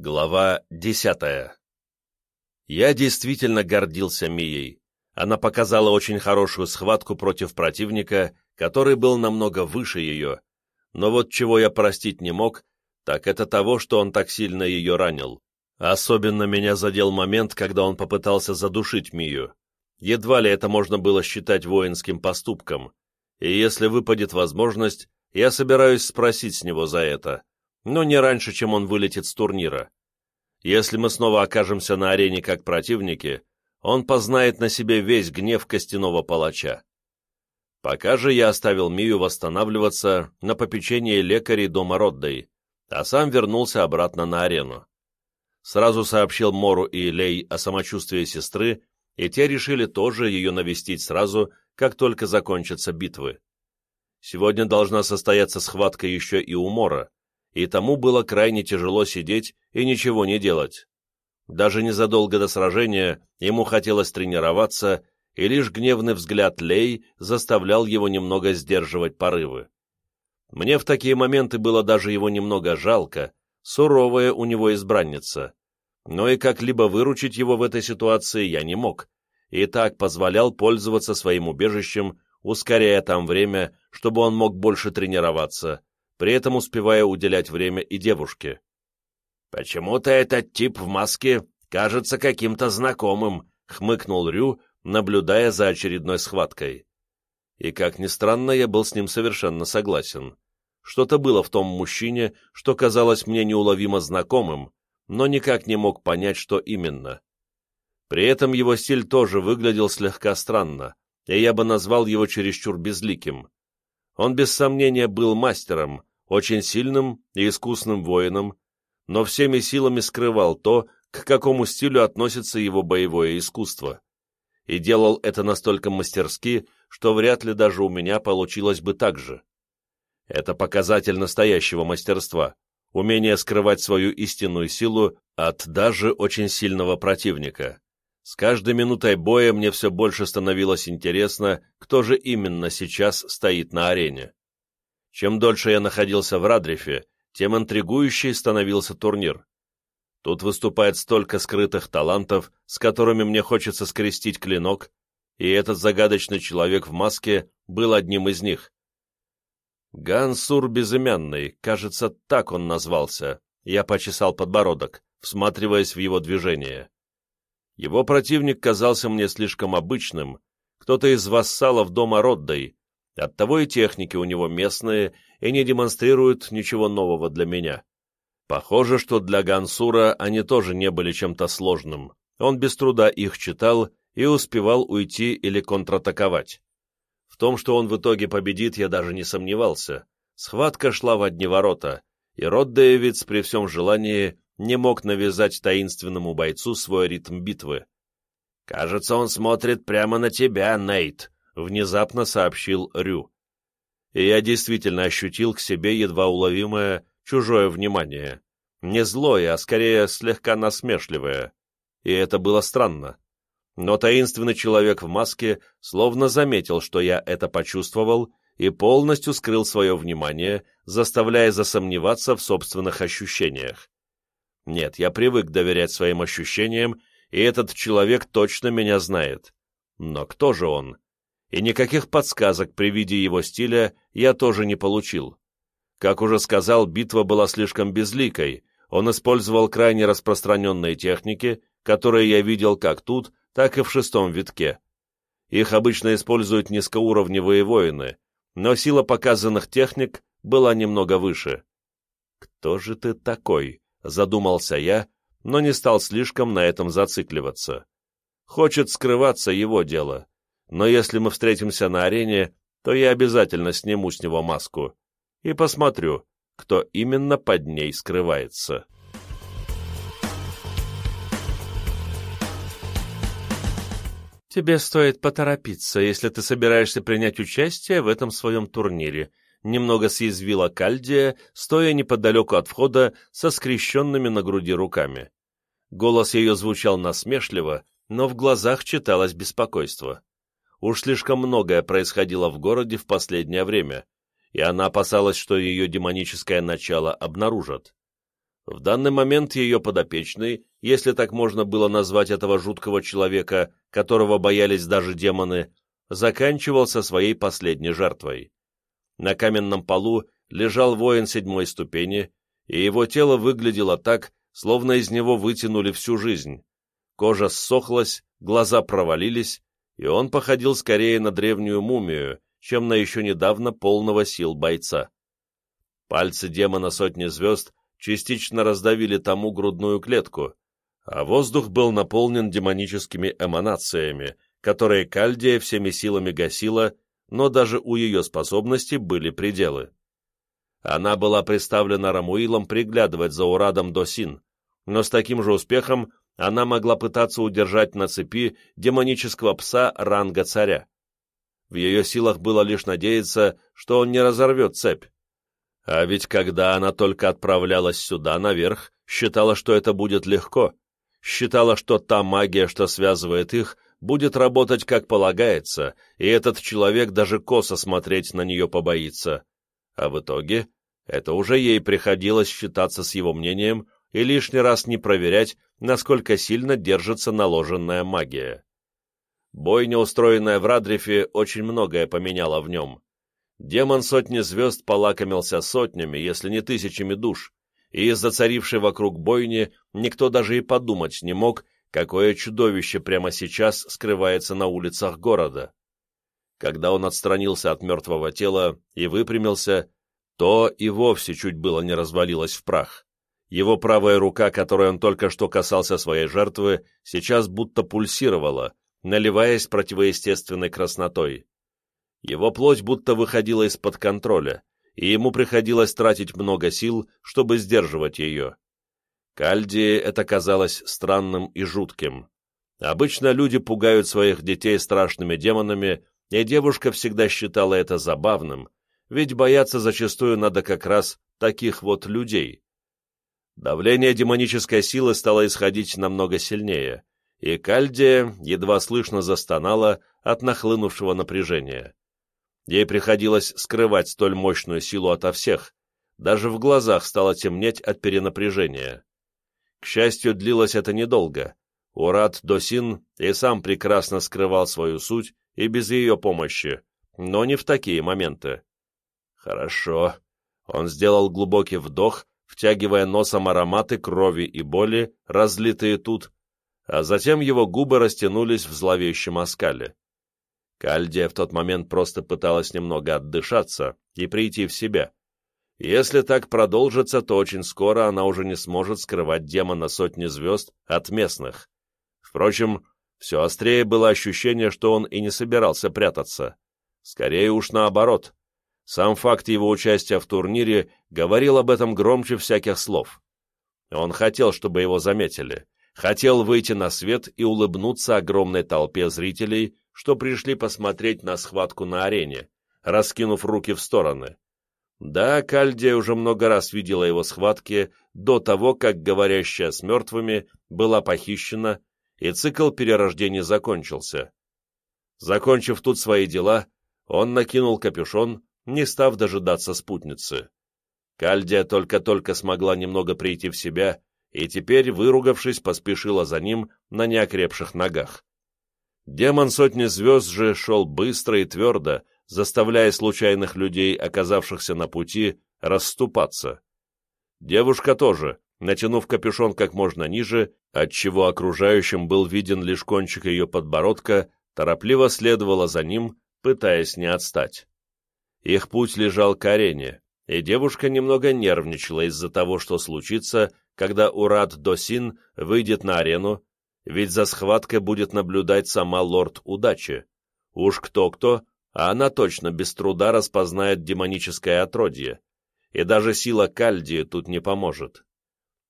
Глава десятая Я действительно гордился Мией. Она показала очень хорошую схватку против противника, который был намного выше ее. Но вот чего я простить не мог, так это того, что он так сильно ее ранил. Особенно меня задел момент, когда он попытался задушить Мию. Едва ли это можно было считать воинским поступком. И если выпадет возможность, я собираюсь спросить с него за это но не раньше, чем он вылетит с турнира. Если мы снова окажемся на арене как противники, он познает на себе весь гнев костяного палача. Пока же я оставил Мию восстанавливаться на попечение лекарей дома Роддой, а сам вернулся обратно на арену. Сразу сообщил Мору и Лей о самочувствии сестры, и те решили тоже ее навестить сразу, как только закончатся битвы. Сегодня должна состояться схватка еще и у Мора, и тому было крайне тяжело сидеть и ничего не делать. Даже незадолго до сражения ему хотелось тренироваться, и лишь гневный взгляд Лей заставлял его немного сдерживать порывы. Мне в такие моменты было даже его немного жалко, суровая у него избранница. Но и как-либо выручить его в этой ситуации я не мог, и так позволял пользоваться своим убежищем, ускоряя там время, чтобы он мог больше тренироваться, при этом успевая уделять время и девушке. «Почему-то этот тип в маске кажется каким-то знакомым», — хмыкнул Рю, наблюдая за очередной схваткой. И, как ни странно, я был с ним совершенно согласен. Что-то было в том мужчине, что казалось мне неуловимо знакомым, но никак не мог понять, что именно. При этом его стиль тоже выглядел слегка странно, и я бы назвал его чересчур безликим. Он без сомнения был мастером, очень сильным и искусным воином, но всеми силами скрывал то, к какому стилю относится его боевое искусство. И делал это настолько мастерски, что вряд ли даже у меня получилось бы так же. Это показатель настоящего мастерства, умение скрывать свою истинную силу от даже очень сильного противника. С каждой минутой боя мне все больше становилось интересно, кто же именно сейчас стоит на арене. Чем дольше я находился в Радрифе, тем интригующей становился турнир. Тут выступает столько скрытых талантов, с которыми мне хочется скрестить клинок, и этот загадочный человек в маске был одним из них. Гансур Безымянный, кажется, так он назвался. Я почесал подбородок, всматриваясь в его движение. Его противник казался мне слишком обычным, кто-то из вассалов дома Роддой, Оттого и техники у него местные и не демонстрируют ничего нового для меня. Похоже, что для Гансура они тоже не были чем-то сложным. Он без труда их читал и успевал уйти или контратаковать. В том, что он в итоге победит, я даже не сомневался. Схватка шла в одни ворота, и Род при всем желании не мог навязать таинственному бойцу свой ритм битвы. «Кажется, он смотрит прямо на тебя, Нейт», внезапно сообщил Рю. И я действительно ощутил к себе едва уловимое чужое внимание. Не злое, а скорее слегка насмешливое. И это было странно. Но таинственный человек в маске словно заметил, что я это почувствовал, и полностью скрыл свое внимание, заставляя засомневаться в собственных ощущениях. Нет, я привык доверять своим ощущениям, и этот человек точно меня знает. Но кто же он? И никаких подсказок при виде его стиля я тоже не получил. Как уже сказал, битва была слишком безликой, он использовал крайне распространенные техники, которые я видел как тут, так и в шестом витке. Их обычно используют низкоуровневые воины, но сила показанных техник была немного выше. «Кто же ты такой?» — задумался я, но не стал слишком на этом зацикливаться. Хочет скрываться его дело но если мы встретимся на арене, то я обязательно сниму с него маску и посмотрю, кто именно под ней скрывается. «Тебе стоит поторопиться, если ты собираешься принять участие в этом своем турнире», немного съязвила Кальдия, стоя неподалеку от входа со скрещенными на груди руками. Голос ее звучал насмешливо, но в глазах читалось беспокойство. Уж слишком многое происходило в городе в последнее время, и она опасалась, что ее демоническое начало обнаружат. В данный момент ее подопечный, если так можно было назвать этого жуткого человека, которого боялись даже демоны, заканчивался своей последней жертвой. На каменном полу лежал воин седьмой ступени, и его тело выглядело так, словно из него вытянули всю жизнь. Кожа ссохлась, глаза провалились, и он походил скорее на древнюю мумию, чем на еще недавно полного сил бойца. Пальцы демона сотни звезд частично раздавили тому грудную клетку, а воздух был наполнен демоническими эманациями, которые Кальдия всеми силами гасила, но даже у ее способностей были пределы. Она была представлена Рамуилом приглядывать за Урадом Досин, но с таким же успехом она могла пытаться удержать на цепи демонического пса ранга царя. В ее силах было лишь надеяться, что он не разорвет цепь. А ведь когда она только отправлялась сюда, наверх, считала, что это будет легко, считала, что та магия, что связывает их, будет работать как полагается, и этот человек даже косо смотреть на нее побоится. А в итоге это уже ей приходилось считаться с его мнением и лишний раз не проверять, насколько сильно держится наложенная магия. Бойня, устроенная в Радрифе, очень многое поменяла в нем. Демон сотни звезд полакомился сотнями, если не тысячами душ, и из-за царившей вокруг бойни никто даже и подумать не мог, какое чудовище прямо сейчас скрывается на улицах города. Когда он отстранился от мертвого тела и выпрямился, то и вовсе чуть было не развалилось в прах. Его правая рука, которой он только что касался своей жертвы, сейчас будто пульсировала, наливаясь противоестественной краснотой. Его плоть будто выходила из-под контроля, и ему приходилось тратить много сил, чтобы сдерживать ее. Кальдии это казалось странным и жутким. Обычно люди пугают своих детей страшными демонами, и девушка всегда считала это забавным, ведь бояться зачастую надо как раз таких вот людей. Давление демонической силы стало исходить намного сильнее, и Кальдия едва слышно застонала от нахлынувшего напряжения. Ей приходилось скрывать столь мощную силу ото всех, даже в глазах стало темнеть от перенапряжения. К счастью, длилось это недолго. Урат Досин и сам прекрасно скрывал свою суть и без ее помощи, но не в такие моменты. Хорошо. Он сделал глубокий вдох втягивая носом ароматы крови и боли, разлитые тут, а затем его губы растянулись в зловещем оскале. Кальдия в тот момент просто пыталась немного отдышаться и прийти в себя. Если так продолжится, то очень скоро она уже не сможет скрывать демона сотни звезд от местных. Впрочем, все острее было ощущение, что он и не собирался прятаться. Скорее уж наоборот. Сам факт его участия в турнире говорил об этом громче всяких слов. Он хотел, чтобы его заметили, хотел выйти на свет и улыбнуться огромной толпе зрителей, что пришли посмотреть на схватку на арене, раскинув руки в стороны. Да, Кальдия уже много раз видела его схватки до того, как говорящая с мертвыми была похищена, и цикл перерождений закончился. Закончив тут свои дела, он накинул капюшон, не став дожидаться спутницы. Кальдия только-только смогла немного прийти в себя, и теперь, выругавшись, поспешила за ним на неокрепших ногах. Демон сотни звезд же шел быстро и твердо, заставляя случайных людей, оказавшихся на пути, расступаться. Девушка тоже, натянув капюшон как можно ниже, отчего окружающим был виден лишь кончик ее подбородка, торопливо следовала за ним, пытаясь не отстать. Их путь лежал к арене, и девушка немного нервничала из-за того, что случится, когда Урат Досин выйдет на арену, ведь за схваткой будет наблюдать сама лорд удачи. Уж кто-кто, а она точно без труда распознает демоническое отродье, и даже сила Кальдии тут не поможет.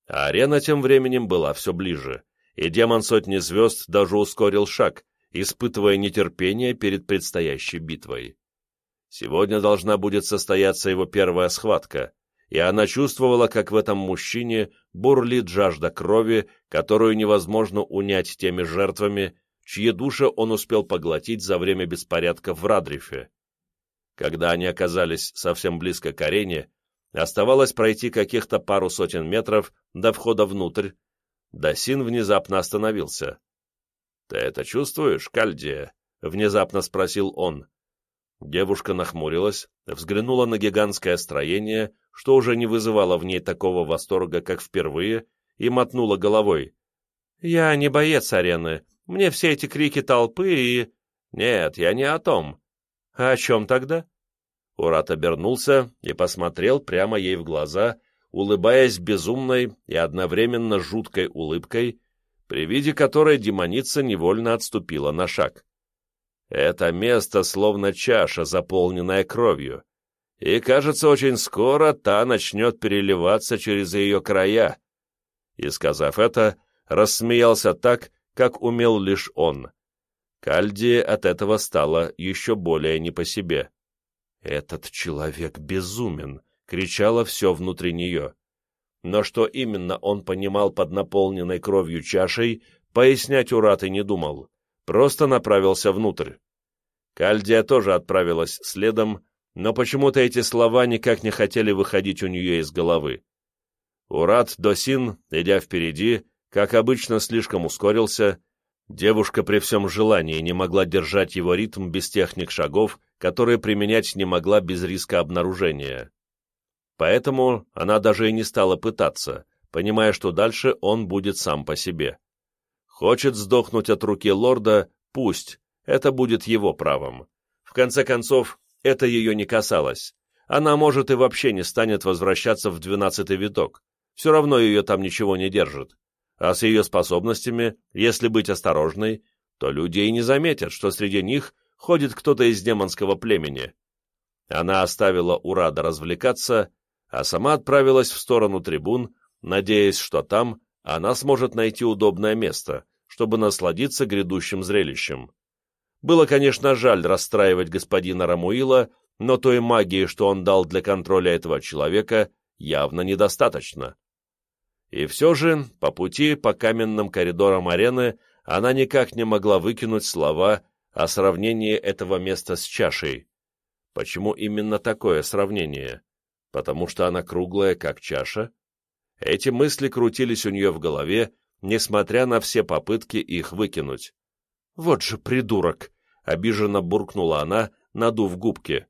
А арена тем временем была все ближе, и демон сотни звезд даже ускорил шаг, испытывая нетерпение перед предстоящей битвой. Сегодня должна будет состояться его первая схватка, и она чувствовала, как в этом мужчине бурлит жажда крови, которую невозможно унять теми жертвами, чьи души он успел поглотить за время беспорядков в Радрифе. Когда они оказались совсем близко к арене, Оставалось пройти каких-то пару сотен метров до входа внутрь. Досин внезапно остановился. «Ты это чувствуешь, Кальдия?» — внезапно спросил он. Девушка нахмурилась, взглянула на гигантское строение, что уже не вызывало в ней такого восторга, как впервые, и мотнула головой. «Я не боец арены. Мне все эти крики толпы и...» «Нет, я не о том». «А о чем тогда?» Урат обернулся и посмотрел прямо ей в глаза, улыбаясь безумной и одновременно жуткой улыбкой, при виде которой демоница невольно отступила на шаг. Это место словно чаша, заполненная кровью, и, кажется, очень скоро та начнет переливаться через ее края. И, сказав это, рассмеялся так, как умел лишь он. Кальди от этого стало еще более не по себе. «Этот человек безумен!» — кричало все внутри нее. Но что именно он понимал под наполненной кровью чашей, пояснять Ураты не думал, просто направился внутрь. Кальдия тоже отправилась следом, но почему-то эти слова никак не хотели выходить у нее из головы. Урат Досин, идя впереди, как обычно, слишком ускорился, девушка при всем желании не могла держать его ритм без техник шагов, которые применять не могла без риска обнаружения. Поэтому она даже и не стала пытаться, понимая, что дальше он будет сам по себе. Хочет сдохнуть от руки лорда, пусть, это будет его правом. В конце концов, это ее не касалось. Она, может, и вообще не станет возвращаться в двенадцатый виток. Все равно ее там ничего не держит. А с ее способностями, если быть осторожной, то люди и не заметят, что среди них ходит кто-то из демонского племени. Она оставила Урада развлекаться, а сама отправилась в сторону трибун, надеясь, что там она сможет найти удобное место, чтобы насладиться грядущим зрелищем. Было, конечно, жаль расстраивать господина Рамуила, но той магии, что он дал для контроля этого человека, явно недостаточно. И все же, по пути по каменным коридорам арены, она никак не могла выкинуть слова о сравнении этого места с чашей. Почему именно такое сравнение? Потому что она круглая, как чаша? Эти мысли крутились у нее в голове, несмотря на все попытки их выкинуть. «Вот же придурок!» — обиженно буркнула она, надув губки.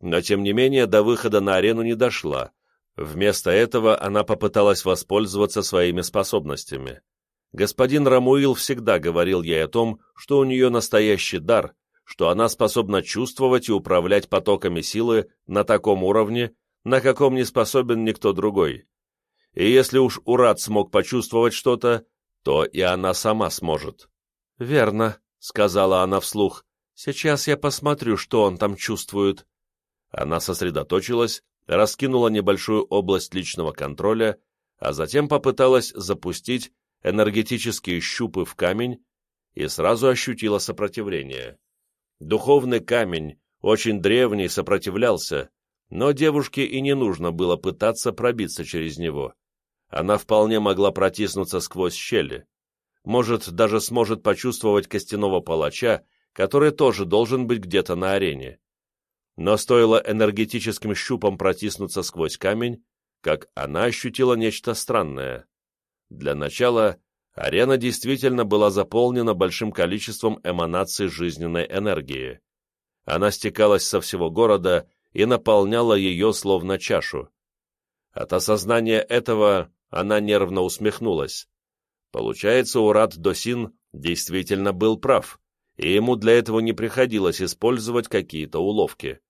Но, тем не менее, до выхода на арену не дошла. Вместо этого она попыталась воспользоваться своими способностями. Господин Рамуил всегда говорил ей о том, что у нее настоящий дар, что она способна чувствовать и управлять потоками силы на таком уровне, на каком не способен никто другой. И если уж Урат смог почувствовать что-то, то и она сама сможет. «Верно», — сказала она вслух. «Сейчас я посмотрю, что он там чувствует». Она сосредоточилась, раскинула небольшую область личного контроля, а затем попыталась запустить энергетические щупы в камень и сразу ощутила сопротивление. Духовный камень, очень древний, сопротивлялся, но девушке и не нужно было пытаться пробиться через него. Она вполне могла протиснуться сквозь щели может, даже сможет почувствовать костяного палача, который тоже должен быть где-то на арене. Но стоило энергетическим щупом протиснуться сквозь камень, как она ощутила нечто странное. Для начала арена действительно была заполнена большим количеством эманаций жизненной энергии. Она стекалась со всего города и наполняла ее словно чашу. От осознания этого она нервно усмехнулась. Получается, Урат Досин действительно был прав, и ему для этого не приходилось использовать какие-то уловки.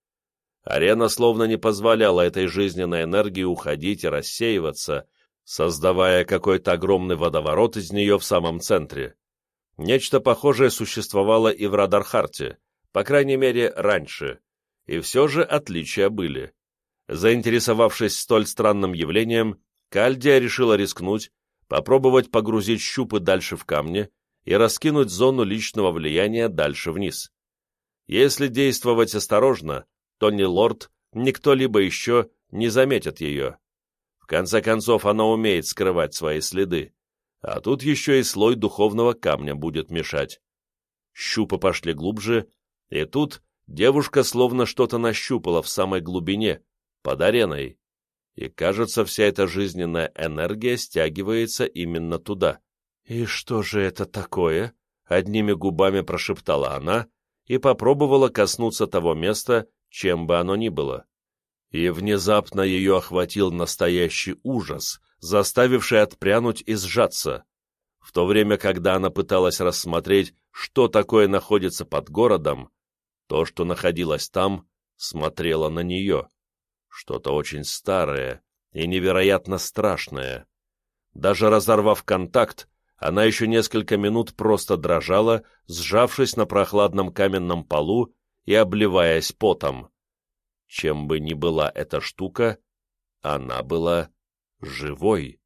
Арена словно не позволяла этой жизненной энергии уходить и рассеиваться, создавая какой-то огромный водоворот из нее в самом центре. Нечто похожее существовало и в Радархарте, по крайней мере, раньше, и все же отличия были. Заинтересовавшись столь странным явлением, Кальдия решила рискнуть попробовать погрузить щупы дальше в камни и раскинуть зону личного влияния дальше вниз. Если действовать осторожно, то ни лорд, ни кто-либо еще не заметит ее. В конце концов, она умеет скрывать свои следы, а тут еще и слой духовного камня будет мешать. Щупы пошли глубже, и тут девушка словно что-то нащупала в самой глубине, под ареной. И, кажется, вся эта жизненная энергия стягивается именно туда. «И что же это такое?» — одними губами прошептала она и попробовала коснуться того места, чем бы оно ни было. И внезапно ее охватил настоящий ужас, заставивший отпрянуть и сжаться. В то время, когда она пыталась рассмотреть, что такое находится под городом, то, что находилось там, смотрело на нее. Что-то очень старое и невероятно страшное. Даже разорвав контакт, она еще несколько минут просто дрожала, сжавшись на прохладном каменном полу и обливаясь потом. Чем бы ни была эта штука, она была живой.